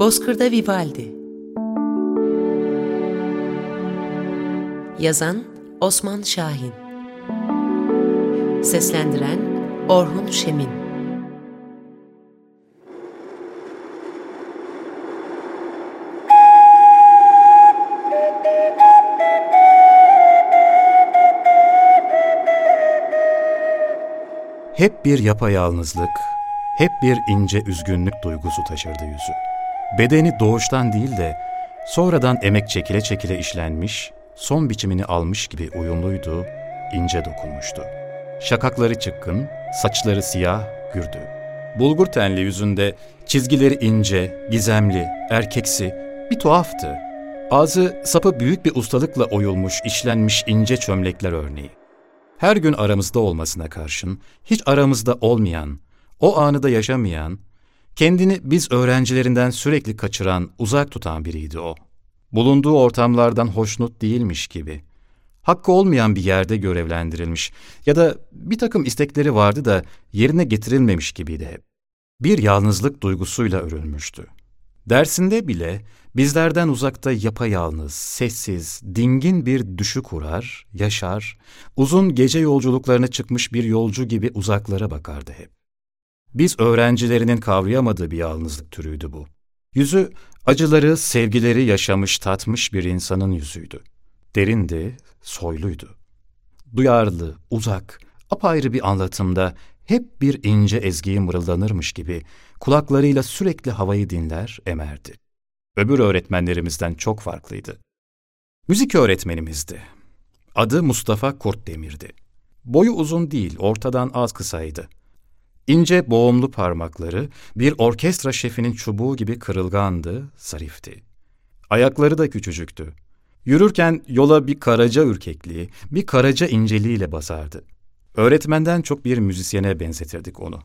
Bozkır'da Vivaldi. Yazan Osman Şahin. Seslendiren Orhun Şemin. Hep bir yapayalnızlık, hep bir ince üzgünlük duygusu taşırdı yüzü. Bedeni doğuştan değil de sonradan emek çekile çekile işlenmiş, son biçimini almış gibi uyumluydu, ince dokunmuştu. Şakakları çıkkın, saçları siyah, gürdü. Bulgur tenli yüzünde çizgileri ince, gizemli, erkeksi, bir tuhaftı. Ağzı sapı büyük bir ustalıkla oyulmuş, işlenmiş ince çömlekler örneği. Her gün aramızda olmasına karşın, hiç aramızda olmayan, o anı da yaşamayan, kendini biz öğrencilerinden sürekli kaçıran, uzak tutan biriydi o. Bulunduğu ortamlardan hoşnut değilmiş gibi. Hakkı olmayan bir yerde görevlendirilmiş ya da bir takım istekleri vardı da yerine getirilmemiş gibiydi hep. Bir yalnızlık duygusuyla örülmüştü. Dersinde bile bizlerden uzakta yapayalnız, sessiz, dingin bir düşü kurar, yaşar, uzun gece yolculuklarına çıkmış bir yolcu gibi uzaklara bakardı hep. Biz öğrencilerinin kavrayamadığı bir yalnızlık türüydü bu. Yüzü acıları, sevgileri yaşamış, tatmış bir insanın yüzüydü. Derindi, soyluydu. Duyarlı, uzak, apayrı bir anlatımda hep bir ince ezgiyi mırıldanırmış gibi kulaklarıyla sürekli havayı dinler, emerdi. Öbür öğretmenlerimizden çok farklıydı. Müzik öğretmenimizdi. Adı Mustafa Kurtdemir'di. Boyu uzun değil, ortadan az kısaydı. İnce boğumlu parmakları bir orkestra şefinin çubuğu gibi kırılgandı, zarifti. Ayakları da küçücüktü. Yürürken yola bir karaca ürkekliği, bir karaca inceliğiyle basardı. Öğretmenden çok bir müzisyene benzetirdik onu.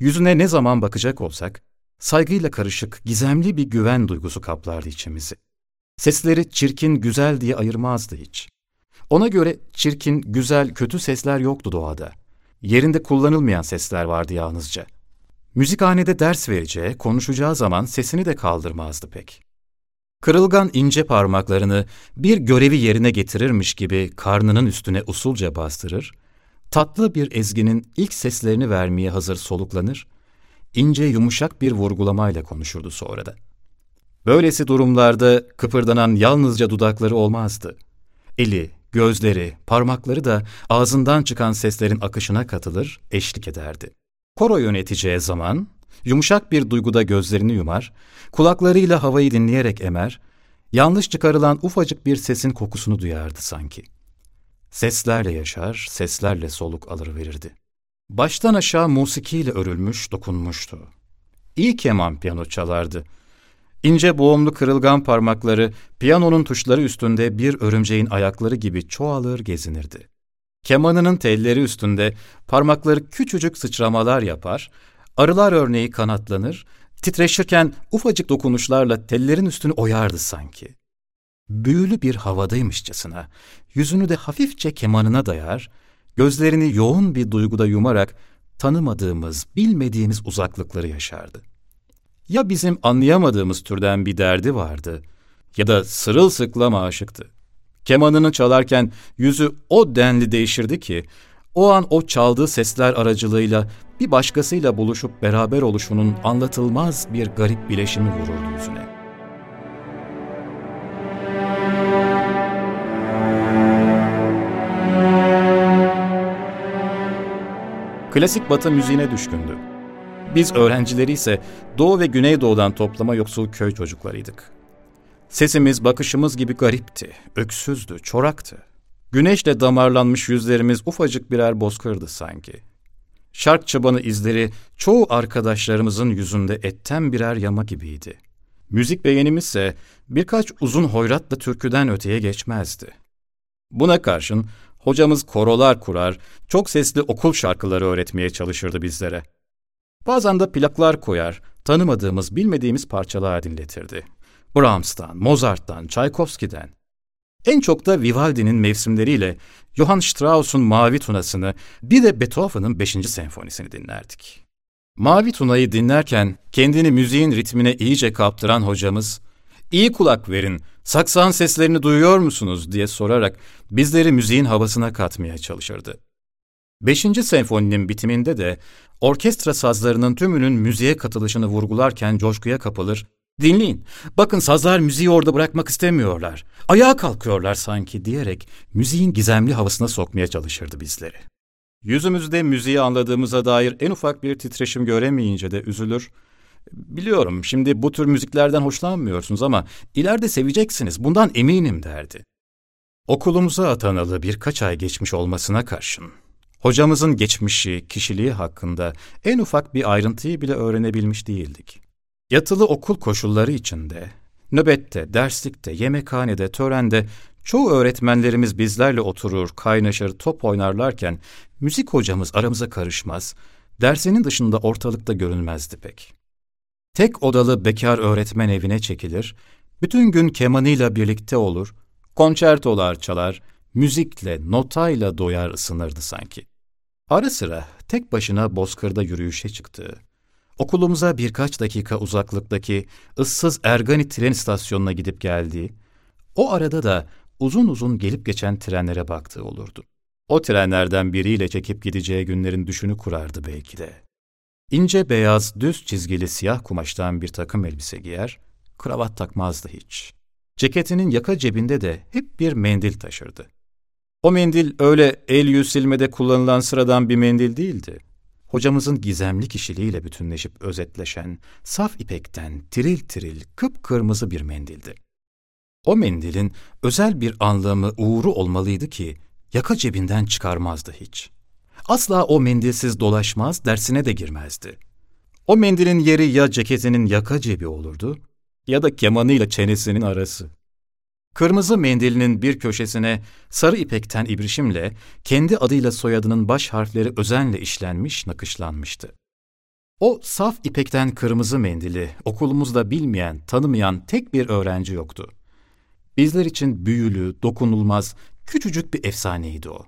Yüzüne ne zaman bakacak olsak, saygıyla karışık, gizemli bir güven duygusu kaplardı içimizi. Sesleri çirkin, güzel diye ayırmazdı hiç. Ona göre çirkin, güzel, kötü sesler yoktu doğada. Yerinde kullanılmayan sesler vardı yalnızca. Müzikhanede ders vereceği, konuşacağı zaman sesini de kaldırmazdı pek. Kırılgan ince parmaklarını bir görevi yerine getirirmiş gibi karnının üstüne usulca bastırır, tatlı bir ezginin ilk seslerini vermeye hazır soluklanır, ince yumuşak bir vurgulamayla konuşurdu sonra da. Böylesi durumlarda kıpırdanan yalnızca dudakları olmazdı. Eli, gözleri, parmakları da ağzından çıkan seslerin akışına katılır, eşlik ederdi. Koro yöneteceği zaman yumuşak bir duyguda gözlerini yumar, kulaklarıyla havayı dinleyerek emer, yanlış çıkarılan ufacık bir sesin kokusunu duyardı sanki. Seslerle yaşar, seslerle soluk alır verirdi. Baştan aşağı musikiyle örülmüş, dokunmuştu. İyi keman piyano çalardı. İnce boğumlu kırılgan parmakları piyanonun tuşları üstünde bir örümceğin ayakları gibi çoğalır gezinirdi. Kemanının telleri üstünde parmakları küçücük sıçramalar yapar, arılar örneği kanatlanır, titreşirken ufacık dokunuşlarla tellerin üstünü oyardı sanki. Büyülü bir havadaymışçasına, yüzünü de hafifçe kemanına dayar, gözlerini yoğun bir duyguda yumarak tanımadığımız, bilmediğimiz uzaklıkları yaşardı. Ya bizim anlayamadığımız türden bir derdi vardı ya da sırılsıklam aşıktı. Kemanını çalarken yüzü o denli değişirdi ki, o an o çaldığı sesler aracılığıyla bir başkasıyla buluşup beraber oluşunun anlatılmaz bir garip bileşimi vururdu yüzüne. Klasik batı müziğine düşkündü. Biz öğrencileri ise Doğu ve Güneydoğu'dan toplama yoksul köy çocuklarıydık. Sesimiz, bakışımız gibi garipti, öksüzdü, çoraktı. Güneşle damarlanmış yüzlerimiz ufacık birer bozkırdı sanki. Şark çabanı izleri çoğu arkadaşlarımızın yüzünde etten birer yama gibiydi. Müzik beğenimizse birkaç uzun hoyratla türküden öteye geçmezdi. Buna karşın hocamız korolar kurar, çok sesli okul şarkıları öğretmeye çalışırdı bizlere. Bazen de plaklar koyar, tanımadığımız, bilmediğimiz parçalar dinletirdi. Brahms'tan, Mozart'tan, Tchaikovsky'den. En çok da Vivaldi'nin mevsimleriyle Johann Strauss'un Mavi Tunası'nı, bir de Beethoven'ın 5. senfonisini dinlerdik. Mavi Tuna'yı dinlerken kendini müziğin ritmine iyice kaptıran hocamız, ''İyi kulak verin, saksan seslerini duyuyor musunuz?'' diye sorarak bizleri müziğin havasına katmaya çalışırdı. Beşinci senfoninin bitiminde de orkestra sazlarının tümünün müziğe katılışını vurgularken coşkuya kapılır, ''Dinleyin, bakın sazlar müziği orada bırakmak istemiyorlar, ayağa kalkıyorlar sanki.'' diyerek müziğin gizemli havasına sokmaya çalışırdı bizleri. Yüzümüzde müziği anladığımıza dair en ufak bir titreşim göremeyince de üzülür. Biliyorum şimdi bu tür müziklerden hoşlanmıyorsunuz ama ileride seveceksiniz bundan eminim derdi. Okulumuza atanalı birkaç ay geçmiş olmasına karşın hocamızın geçmişi, kişiliği hakkında en ufak bir ayrıntıyı bile öğrenebilmiş değildik. Yatılı okul koşulları içinde, nöbette, derslikte, yemekhanede, törende çoğu öğretmenlerimiz bizlerle oturur, kaynaşır, top oynarlarken müzik hocamız aramıza karışmaz, dersinin dışında ortalıkta görünmezdi pek. Tek odalı bekar öğretmen evine çekilir, bütün gün kemanıyla birlikte olur, konçertolar çalar, müzikle, notayla doyar ısınırdı sanki. Ara sıra tek başına bozkırda yürüyüşe çıktı. Okulumuza birkaç dakika uzaklıktaki ıssız Ergani tren istasyonuna gidip geldi. O arada da uzun uzun gelip geçen trenlere baktığı olurdu. O trenlerden biriyle çekip gideceği günlerin düşünü kurardı belki de. İnce beyaz, düz çizgili siyah kumaştan bir takım elbise giyer, kravat takmazdı hiç. Ceketinin yaka cebinde de hep bir mendil taşırdı. O mendil öyle el yüz silmede kullanılan sıradan bir mendil değildi. Hocamızın gizemli kişiliğiyle bütünleşip özetleşen, saf ipekten tiril tiril kıpkırmızı bir mendildi. O mendilin özel bir anlamı, uğru olmalıydı ki yaka cebinden çıkarmazdı hiç. Asla o mendilsiz dolaşmaz, dersine de girmezdi. O mendilin yeri ya ceketinin yaka cebi olurdu ya da kemanıyla çenesinin arası. Kırmızı mendilinin bir köşesine sarı ipekten ibrişimle kendi adıyla soyadının baş harfleri özenle işlenmiş, nakışlanmıştı. O saf ipekten kırmızı mendili okulumuzda bilmeyen, tanımayan tek bir öğrenci yoktu. Bizler için büyülü, dokunulmaz, küçücük bir efsaneydi o.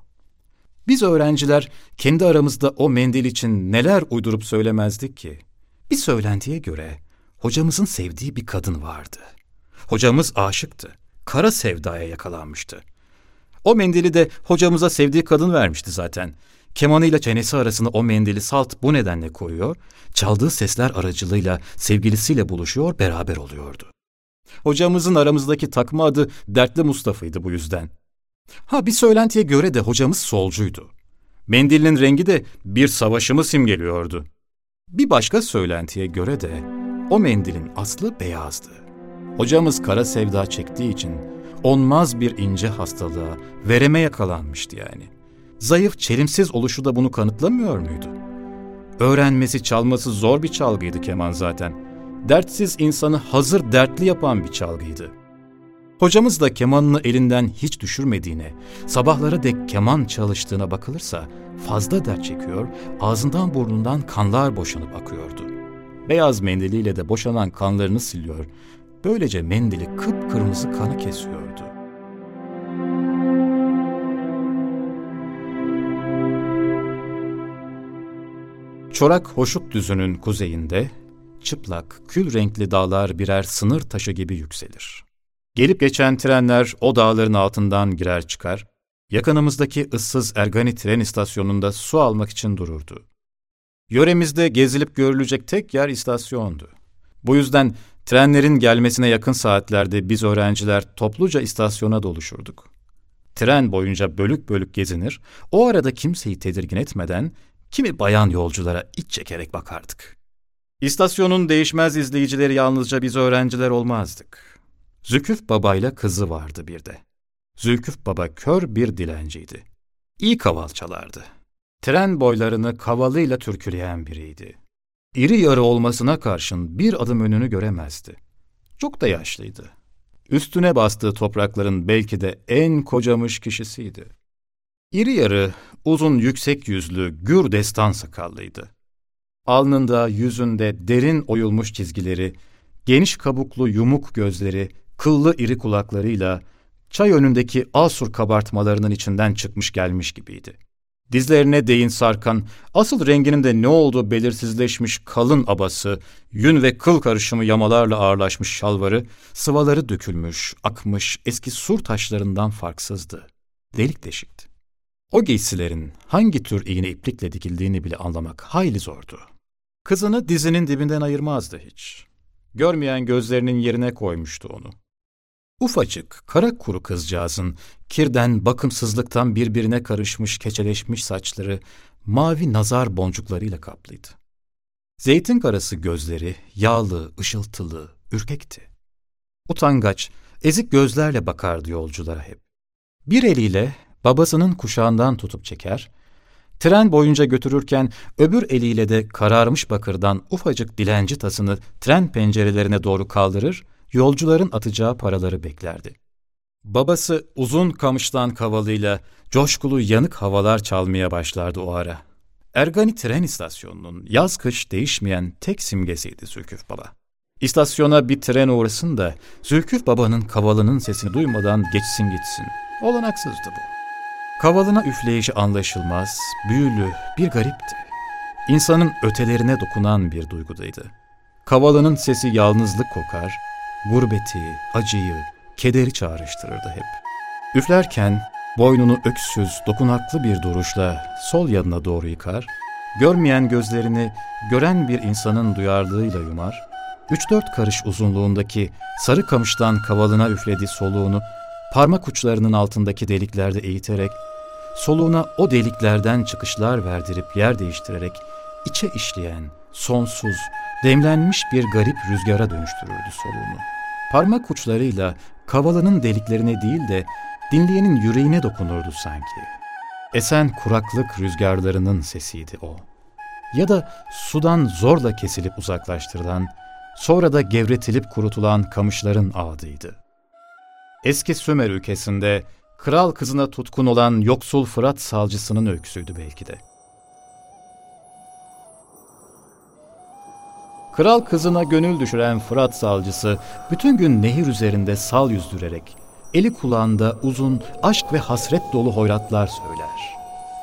Biz öğrenciler kendi aramızda o mendil için neler uydurup söylemezdik ki? Bir söylentiye göre hocamızın sevdiği bir kadın vardı. Hocamız aşıktı kara sevdaya yakalanmıştı. O mendili de hocamıza sevdiği kadın vermişti zaten. Kemanıyla çenesi arasında o mendili salt bu nedenle koyuyor, çaldığı sesler aracılığıyla sevgilisiyle buluşuyor, beraber oluyordu. Hocamızın aramızdaki takma adı Dertli Mustafa'ydı bu yüzden. Ha bir söylentiye göre de hocamız solcuydu. Mendilin rengi de bir savaşımı simgeliyordu. Bir başka söylentiye göre de o mendilin aslı beyazdı. Hocamız kara sevda çektiği için onmaz bir ince hastalığa, vereme yakalanmıştı yani. Zayıf, çelimsiz oluşu da bunu kanıtlamıyor muydu? Öğrenmesi, çalması zor bir çalgıydı keman zaten. Dertsiz insanı hazır dertli yapan bir çalgıydı. Hocamız da kemanını elinden hiç düşürmediğine, sabahlara dek keman çalıştığına bakılırsa fazla dert çekiyor, ağzından burnundan kanlar boşanıp akıyordu. Beyaz mendiliyle de boşanan kanlarını siliyor, Böylece mendili kıpkırmızı kanı kesiyordu. Çorak Hoşut Düzü'nün kuzeyinde çıplak, kül renkli dağlar birer sınır taşı gibi yükselir. Gelip geçen trenler o dağların altından girer çıkar, yakınımızdaki ıssız Ergani tren istasyonunda su almak için dururdu. Yöremizde gezilip görülecek tek yer istasyondu. Bu yüzden Trenlerin gelmesine yakın saatlerde biz öğrenciler topluca istasyona doluşurduk. Tren boyunca bölük bölük gezinir, o arada kimseyi tedirgin etmeden kimi bayan yolculara iç çekerek bakardık. İstasyonun değişmez izleyicileri yalnızca biz öğrenciler olmazdık. Zülküf babayla kızı vardı bir de. Zülküf baba kör bir dilenciydi. İyi kaval çalardı. Tren boylarını kavalıyla türküleyen biriydi. İri yarı olmasına karşın bir adım önünü göremezdi. Çok da yaşlıydı. Üstüne bastığı toprakların belki de en kocamış kişisiydi. İri yarı, uzun yüksek yüzlü, gür destan sakallıydı. Alnında, yüzünde derin oyulmuş çizgileri, geniş kabuklu yumuk gözleri, kıllı iri kulaklarıyla çay önündeki asur kabartmalarının içinden çıkmış gelmiş gibiydi. Dizlerine değin sarkan, asıl renginin de ne olduğu belirsizleşmiş kalın abası, yün ve kıl karışımı yamalarla ağırlaşmış şalvarı, sıvaları dökülmüş, akmış eski sur taşlarından farksızdı. Delik deşikti. O giysilerin hangi tür iğne iplikle dikildiğini bile anlamak hayli zordu. Kızını dizinin dibinden ayırmazdı hiç. Görmeyen gözlerinin yerine koymuştu onu. Ufacık, kara kuru kızcağızın kirden, bakımsızlıktan birbirine karışmış, keçeleşmiş saçları mavi nazar boncuklarıyla kaplıydı. Zeytin karası gözleri yağlı, ışıltılı, ürkekti. Utangaç, ezik gözlerle bakardı yolculara hep. Bir eliyle babasının kuşağından tutup çeker, tren boyunca götürürken öbür eliyle de kararmış bakırdan ufacık dilenci tasını tren pencerelerine doğru kaldırır, yolcuların atacağı paraları beklerdi. Babası uzun kamıştan kavalıyla coşkulu yanık havalar çalmaya başlardı o ara. Ergani tren istasyonunun yaz kış değişmeyen tek simgesiydi Zülküf Baba. İstasyona bir tren uğrasın da Zülküf Baba'nın kavalının sesini duymadan geçsin gitsin. Olanaksızdı bu. Kavalına üfleyişi anlaşılmaz, büyülü, bir garipti. İnsanın ötelerine dokunan bir duygudaydı. Kavalının sesi yalnızlık kokar, gurbeti, acıyı, kederi çağrıştırırdı hep. Üflerken boynunu öksüz, dokunaklı bir duruşla sol yanına doğru yıkar, görmeyen gözlerini gören bir insanın duyarlığıyla yumar, üç dört karış uzunluğundaki sarı kamıştan kavalına üflediği soluğunu parmak uçlarının altındaki deliklerde eğiterek, soluğuna o deliklerden çıkışlar verdirip yer değiştirerek, içe işleyen, sonsuz, demlenmiş bir garip rüzgara dönüştürürdü soluğunu. Parmak uçlarıyla kavalının deliklerine değil de dinleyenin yüreğine dokunurdu sanki. Esen kuraklık rüzgarlarının sesiydi o. Ya da sudan zorla kesilip uzaklaştırılan, sonra da gevretilip kurutulan kamışların ağdıydı. Eski Sümer ülkesinde kral kızına tutkun olan yoksul Fırat salcısının öyküsüydü belki de. Kral kızına gönül düşüren Fırat salcısı bütün gün nehir üzerinde sal yüzdürerek eli kulağında uzun aşk ve hasret dolu hoyratlar söyler.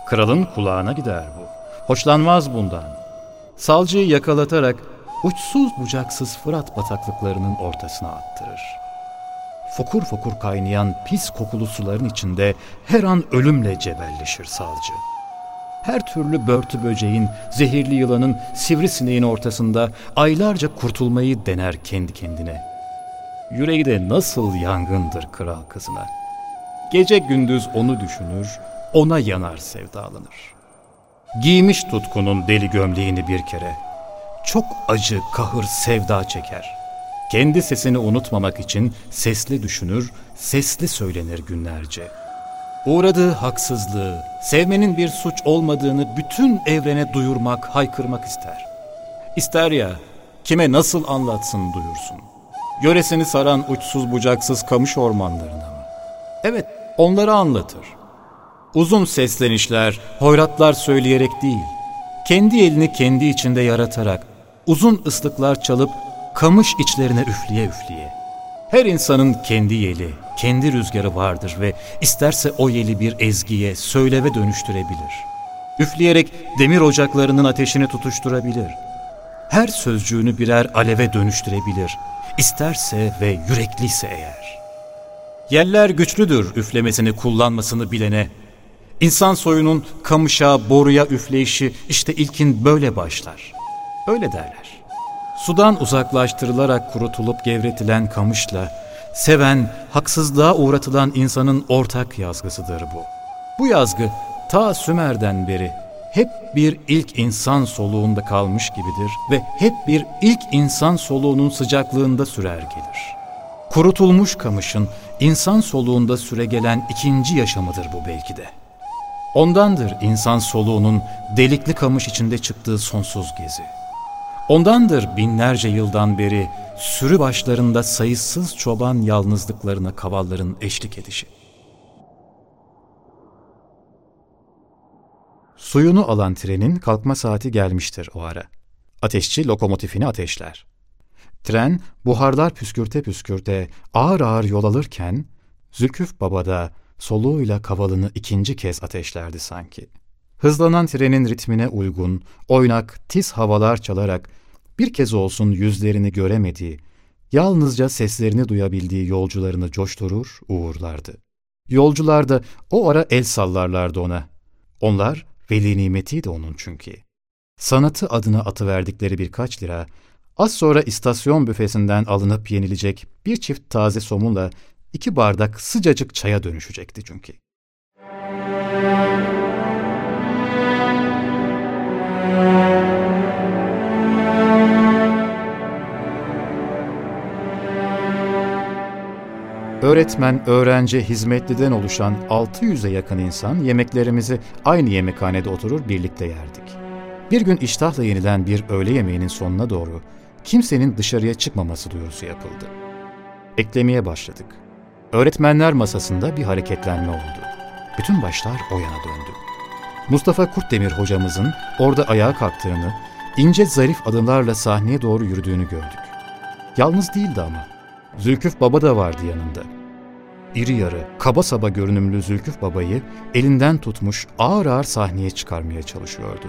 Kralın kulağına gider bu. Hoşlanmaz bundan. Salcıyı yakalatarak uçsuz bucaksız Fırat bataklıklarının ortasına attırır. Fokur fokur kaynayan pis kokulu suların içinde her an ölümle cebelleşir salcı her türlü börtü böceğin, zehirli yılanın, sivrisineğin ortasında aylarca kurtulmayı dener kendi kendine. Yüreği de nasıl yangındır kral kızına. Gece gündüz onu düşünür, ona yanar sevdalanır. Giymiş tutkunun deli gömleğini bir kere. Çok acı, kahır, sevda çeker. Kendi sesini unutmamak için sesli düşünür, sesli söylenir günlerce.'' Uğradığı haksızlığı, sevmenin bir suç olmadığını bütün evrene duyurmak, haykırmak ister. İster ya, kime nasıl anlatsın duyursun. Yöresini saran uçsuz bucaksız kamış ormanlarına mı? Evet, onları anlatır. Uzun seslenişler, hoyratlar söyleyerek değil, kendi elini kendi içinde yaratarak, uzun ıslıklar çalıp kamış içlerine üfleye üfleye. Her insanın kendi yeli, kendi rüzgarı vardır ve isterse o yeli bir ezgiye, söyleve dönüştürebilir. Üfleyerek demir ocaklarının ateşini tutuşturabilir. Her sözcüğünü birer aleve dönüştürebilir. İsterse ve yürekliyse eğer. Yeller güçlüdür üflemesini kullanmasını bilene. İnsan soyunun kamışa, boruya üfleyişi işte ilkin böyle başlar. Öyle derler. Sudan uzaklaştırılarak kurutulup gevretilen kamışla, seven, haksızlığa uğratılan insanın ortak yazgısıdır bu. Bu yazgı ta Sümer'den beri hep bir ilk insan soluğunda kalmış gibidir ve hep bir ilk insan soluğunun sıcaklığında sürer gelir. Kurutulmuş kamışın insan soluğunda süre gelen ikinci yaşamıdır bu belki de. Ondandır insan soluğunun delikli kamış içinde çıktığı sonsuz gezi. Ondandır binlerce yıldan beri sürü başlarında sayısız çoban yalnızlıklarına kavalların eşlik edişi. Suyunu alan trenin kalkma saati gelmiştir o ara. Ateşçi lokomotifini ateşler. Tren buharlar püskürte püskürte ağır ağır yol alırken Zülküf Baba da soluğuyla kavalını ikinci kez ateşlerdi sanki. Hızlanan trenin ritmine uygun, oynak, tiz havalar çalarak bir kez olsun yüzlerini göremediği, yalnızca seslerini duyabildiği yolcularını coşturur, uğurlardı. Yolcular da o ara el sallarlardı ona. Onlar veli nimetiydi onun çünkü. Sanatı adına atıverdikleri birkaç lira, az sonra istasyon büfesinden alınıp yenilecek bir çift taze somunla iki bardak sıcacık çaya dönüşecekti çünkü. Öğretmen, öğrenci, hizmetliden oluşan 600'e yakın insan yemeklerimizi aynı yemekhanede oturur birlikte yerdik. Bir gün iştahla yenilen bir öğle yemeğinin sonuna doğru kimsenin dışarıya çıkmaması duyurusu yapıldı. Eklemeye başladık. Öğretmenler masasında bir hareketlenme oldu. Bütün başlar o yana döndü. Mustafa Kurtdemir hocamızın orada ayağa kalktığını, ince zarif adımlarla sahneye doğru yürüdüğünü gördük. Yalnız değildi ama. Zülküf Baba da vardı yanında. İri yarı, kaba saba görünümlü Zülküf Baba'yı elinden tutmuş ağır ağır sahneye çıkarmaya çalışıyordu.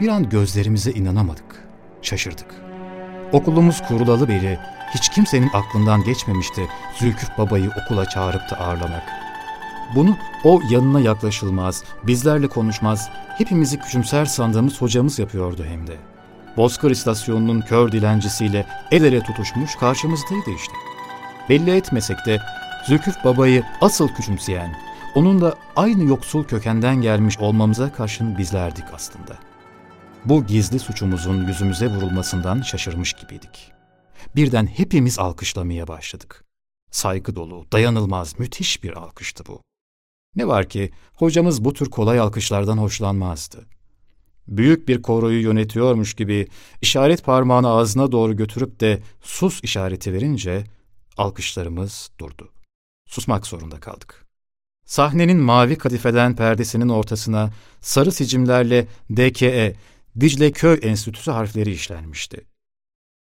Bir an gözlerimize inanamadık, şaşırdık. Okulumuz kurulalı beri hiç kimsenin aklından geçmemişti Zülküf Baba'yı okula çağırıp da ağırlamak. Bunu o yanına yaklaşılmaz, bizlerle konuşmaz, hepimizi küçümser sandığımız hocamız yapıyordu hem de. Bozkır istasyonunun kör dilencisiyle el ele tutuşmuş karşımızdaydı işte. Belli etmesek de Zülküf Baba'yı asıl küçümseyen, onunla aynı yoksul kökenden gelmiş olmamıza karşın bizlerdik aslında. Bu gizli suçumuzun yüzümüze vurulmasından şaşırmış gibiydik. Birden hepimiz alkışlamaya başladık. Saygı dolu, dayanılmaz, müthiş bir alkıştı bu. Ne var ki hocamız bu tür kolay alkışlardan hoşlanmazdı. Büyük bir koroyu yönetiyormuş gibi işaret parmağını ağzına doğru götürüp de sus işareti verince alkışlarımız durdu. Susmak zorunda kaldık. Sahnenin mavi kadifeden perdesinin ortasına sarı sicimlerle DKE, Dicle Köy Enstitüsü harfleri işlenmişti.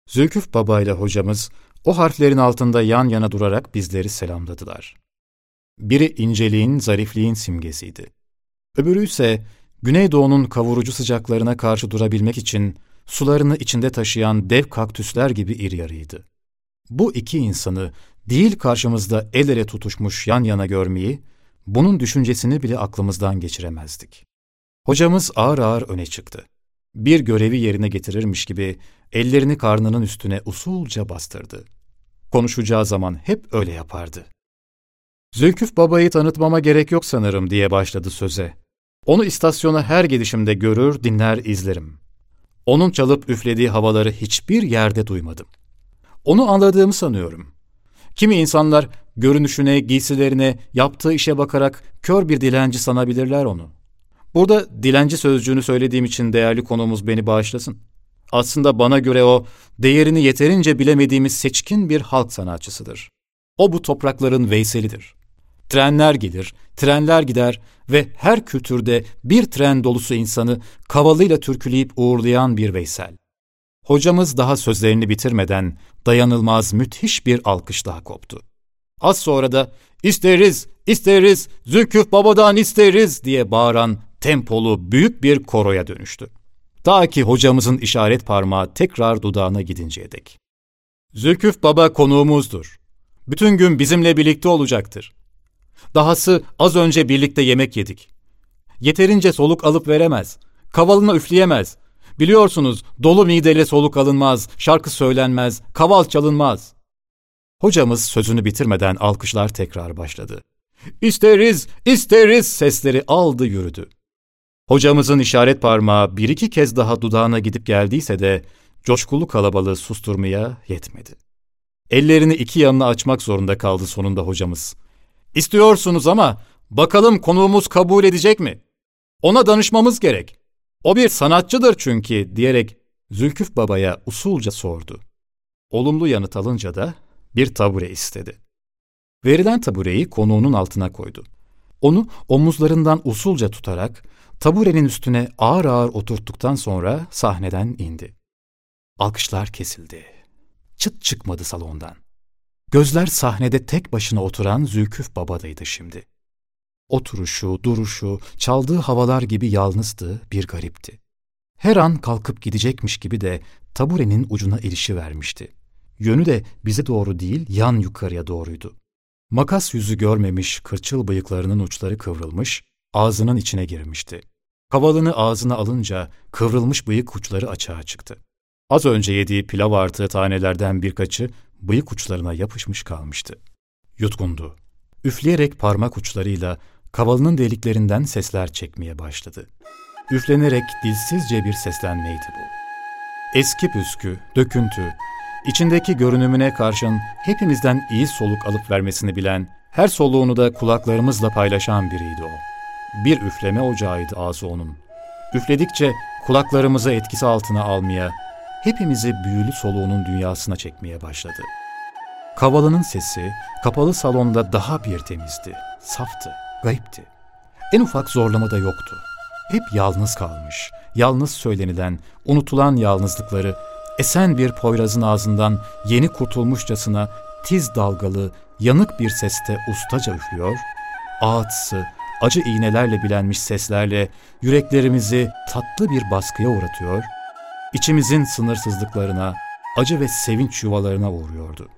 Zülküf Baba ile hocamız o harflerin altında yan yana durarak bizleri selamladılar. Biri inceliğin, zarifliğin simgesiydi. Öbürü ise Güneydoğu'nun kavurucu sıcaklarına karşı durabilmek için sularını içinde taşıyan dev kaktüsler gibi iri yarıydı. Bu iki insanı değil karşımızda el ele tutuşmuş yan yana görmeyi, bunun düşüncesini bile aklımızdan geçiremezdik. Hocamız ağır ağır öne çıktı. Bir görevi yerine getirirmiş gibi ellerini karnının üstüne usulca bastırdı. Konuşacağı zaman hep öyle yapardı. Zülküf babayı tanıtmama gerek yok sanırım diye başladı söze. Onu istasyona her gidişimde görür, dinler, izlerim. Onun çalıp üflediği havaları hiçbir yerde duymadım. Onu anladığımı sanıyorum. Kimi insanlar görünüşüne, giysilerine, yaptığı işe bakarak kör bir dilenci sanabilirler onu. Burada dilenci sözcüğünü söylediğim için değerli konumuz beni bağışlasın. Aslında bana göre o, değerini yeterince bilemediğimiz seçkin bir halk sanatçısıdır. O bu toprakların Veyselidir. Trenler gelir, trenler gider ve her kültürde bir tren dolusu insanı kavalıyla türküleyip uğurlayan bir Veysel. Hocamız daha sözlerini bitirmeden dayanılmaz müthiş bir alkış daha koptu. Az sonra da isteriz, isteriz, Zülküf babadan isteriz diye bağıran tempolu büyük bir koroya dönüştü. Ta ki hocamızın işaret parmağı tekrar dudağına gidinceye dek. Zülküf baba konuğumuzdur. Bütün gün bizimle birlikte olacaktır. Dahası az önce birlikte yemek yedik. Yeterince soluk alıp veremez. Kavalına üfleyemez. Biliyorsunuz dolu mideyle soluk alınmaz, şarkı söylenmez, kaval çalınmaz. Hocamız sözünü bitirmeden alkışlar tekrar başladı. İsteriz, isteriz sesleri aldı yürüdü. Hocamızın işaret parmağı bir iki kez daha dudağına gidip geldiyse de coşkulu kalabalığı susturmaya yetmedi. Ellerini iki yanına açmak zorunda kaldı sonunda hocamız. İstiyorsunuz ama bakalım konuğumuz kabul edecek mi? Ona danışmamız gerek. O bir sanatçıdır çünkü diyerek Zülküf Baba'ya usulca sordu. Olumlu yanıt alınca da bir tabure istedi. Verilen tabureyi konuğunun altına koydu. Onu omuzlarından usulca tutarak taburenin üstüne ağır ağır oturttuktan sonra sahneden indi. Alkışlar kesildi. Çıt çıkmadı salondan. Gözler sahnede tek başına oturan Zülküf Baba'daydı şimdi. Oturuşu, duruşu, çaldığı havalar gibi yalnızdı, bir garipti. Her an kalkıp gidecekmiş gibi de taburenin ucuna ilişi vermişti. Yönü de bize doğru değil, yan yukarıya doğruydu. Makas yüzü görmemiş kırçıl bıyıklarının uçları kıvrılmış, ağzının içine girmişti. Kavalını ağzına alınca kıvrılmış bıyık uçları açığa çıktı. Az önce yediği pilav artığı tanelerden birkaçı bıyık uçlarına yapışmış kalmıştı. Yutkundu. Üfleyerek parmak uçlarıyla kavalının deliklerinden sesler çekmeye başladı. Üflenerek dilsizce bir seslenmeydi bu. Eski püskü, döküntü, içindeki görünümüne karşın hepimizden iyi soluk alıp vermesini bilen, her soluğunu da kulaklarımızla paylaşan biriydi o. Bir üfleme ocağıydı ağzı onun. Üfledikçe kulaklarımızı etkisi altına almaya, hepimizi büyülü soluğunun dünyasına çekmeye başladı. Kavalının sesi kapalı salonda daha bir temizdi, saftı, gayipti. En ufak zorlama da yoktu. Hep yalnız kalmış, yalnız söylenilen, unutulan yalnızlıkları esen bir poyrazın ağzından yeni kurtulmuşçasına tiz dalgalı, yanık bir seste ustaca üflüyor, ağıtsı, acı iğnelerle bilenmiş seslerle yüreklerimizi tatlı bir baskıya uğratıyor, içimizin sınırsızlıklarına, acı ve sevinç yuvalarına uğruyordu.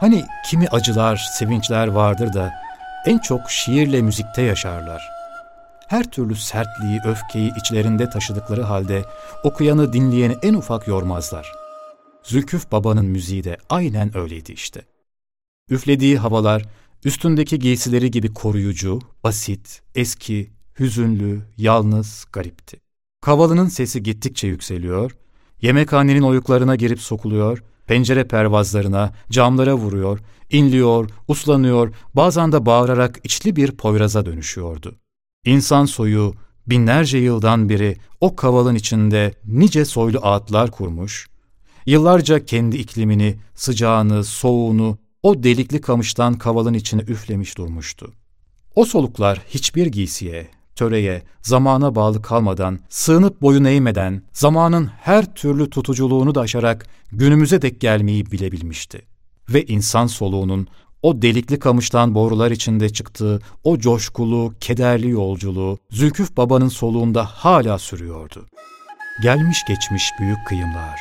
Hani kimi acılar, sevinçler vardır da en çok şiirle müzikte yaşarlar. Her türlü sertliği, öfkeyi içlerinde taşıdıkları halde okuyanı, dinleyeni en ufak yormazlar. Zülküf Baba'nın müziği de aynen öyleydi işte. Üflediği havalar, üstündeki giysileri gibi koruyucu, basit, eski, hüzünlü, yalnız, garipti. Kavalının sesi gittikçe yükseliyor, yemekhanenin oyuklarına girip sokuluyor, pencere pervazlarına, camlara vuruyor, inliyor, uslanıyor, bazen de bağırarak içli bir poyraza dönüşüyordu. İnsan soyu binlerce yıldan beri o kavalın içinde nice soylu ağıtlar kurmuş, yıllarca kendi iklimini, sıcağını, soğuğunu o delikli kamıştan kavalın içine üflemiş durmuştu. O soluklar hiçbir giysiye, töreye, zamana bağlı kalmadan, sığınıp boyun eğmeden, zamanın her türlü tutuculuğunu da aşarak günümüze dek gelmeyi bilebilmişti. Ve insan soluğunun o delikli kamıştan borular içinde çıktığı o coşkulu, kederli yolculuğu Zülküf Baba'nın soluğunda hala sürüyordu. Gelmiş geçmiş büyük kıyımlar,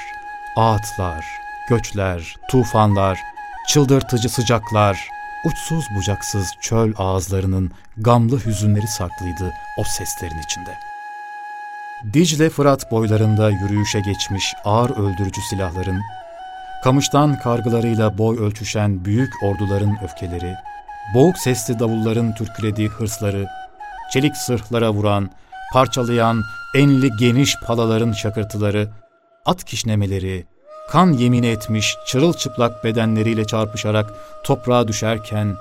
ağıtlar, göçler, tufanlar, çıldırtıcı sıcaklar, uçsuz bucaksız çöl ağızlarının gamlı hüzünleri saklıydı o seslerin içinde. Dicle Fırat boylarında yürüyüşe geçmiş ağır öldürücü silahların, kamıştan kargılarıyla boy ölçüşen büyük orduların öfkeleri, boğuk sesli davulların türkülediği hırsları, çelik sırhlara vuran, parçalayan enli geniş palaların şakırtıları, at kişnemeleri, kan yemin etmiş çırılçıplak bedenleriyle çarpışarak toprağa düşerken,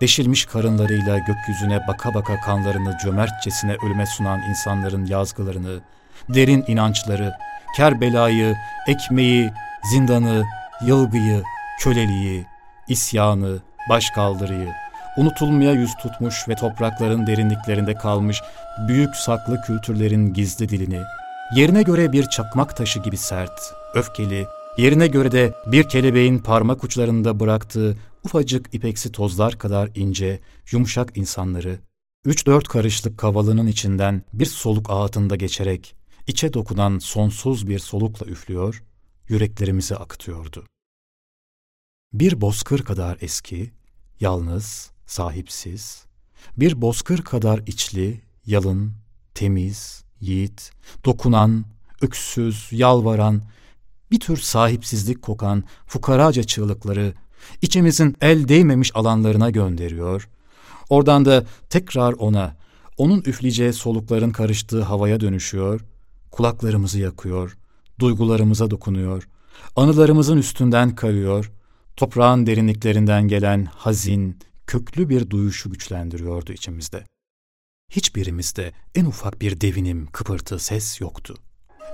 deşilmiş karınlarıyla gökyüzüne baka baka kanlarını cömertçesine ölüme sunan insanların yazgılarını, derin inançları, Kerbelayı, ekmeği, zindanı, yılgıyı, köleliği, isyanı, başkaldırıyı, unutulmaya yüz tutmuş ve toprakların derinliklerinde kalmış büyük saklı kültürlerin gizli dilini, yerine göre bir çakmak taşı gibi sert, öfkeli, Yerine göre de bir kelebeğin parmak uçlarında bıraktığı ufacık ipeksi tozlar kadar ince, yumuşak insanları, üç dört karışlık kavalının içinden bir soluk ağıtında geçerek, içe dokunan sonsuz bir solukla üflüyor, yüreklerimizi akıtıyordu. Bir bozkır kadar eski, yalnız, sahipsiz, bir bozkır kadar içli, yalın, temiz, yiğit, dokunan, öksüz, yalvaran, bir tür sahipsizlik kokan fukaraca çığlıkları içimizin el değmemiş alanlarına gönderiyor. Oradan da tekrar ona, onun üfleyeceği solukların karıştığı havaya dönüşüyor, kulaklarımızı yakıyor, duygularımıza dokunuyor, anılarımızın üstünden kayıyor, toprağın derinliklerinden gelen hazin, köklü bir duyuşu güçlendiriyordu içimizde. Hiçbirimizde en ufak bir devinim, kıpırtı, ses yoktu.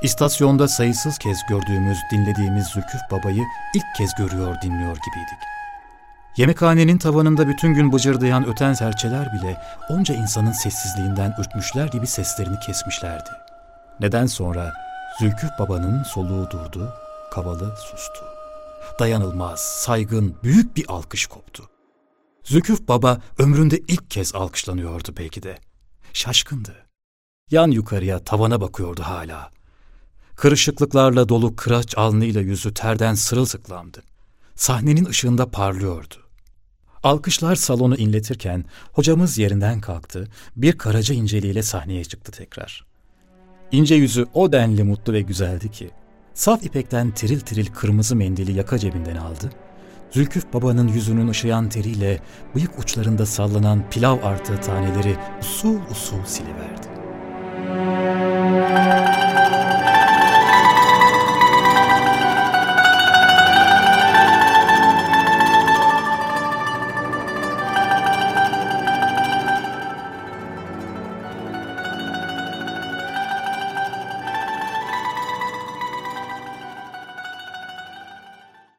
İstasyonda sayısız kez gördüğümüz, dinlediğimiz Zülküf Baba'yı ilk kez görüyor, dinliyor gibiydik. Yemekhanenin tavanında bütün gün bıcırdayan öten serçeler bile onca insanın sessizliğinden ürkmüşler gibi seslerini kesmişlerdi. Neden sonra Zülküf Baba'nın soluğu durdu, kavalı sustu. Dayanılmaz, saygın, büyük bir alkış koptu. Züküf Baba ömründe ilk kez alkışlanıyordu belki de. Şaşkındı. Yan yukarıya tavana bakıyordu hala. Kırışıklıklarla dolu kıraç alnıyla yüzü terden sırılsıklamdı. Sahnenin ışığında parlıyordu. Alkışlar salonu inletirken hocamız yerinden kalktı, bir karaca inceliğiyle sahneye çıktı tekrar. İnce yüzü o denli mutlu ve güzeldi ki, saf ipekten tiril tiril kırmızı mendili yaka cebinden aldı, Zülküf babanın yüzünün ışıyan teriyle bıyık uçlarında sallanan pilav artığı taneleri usul usul siliverdi.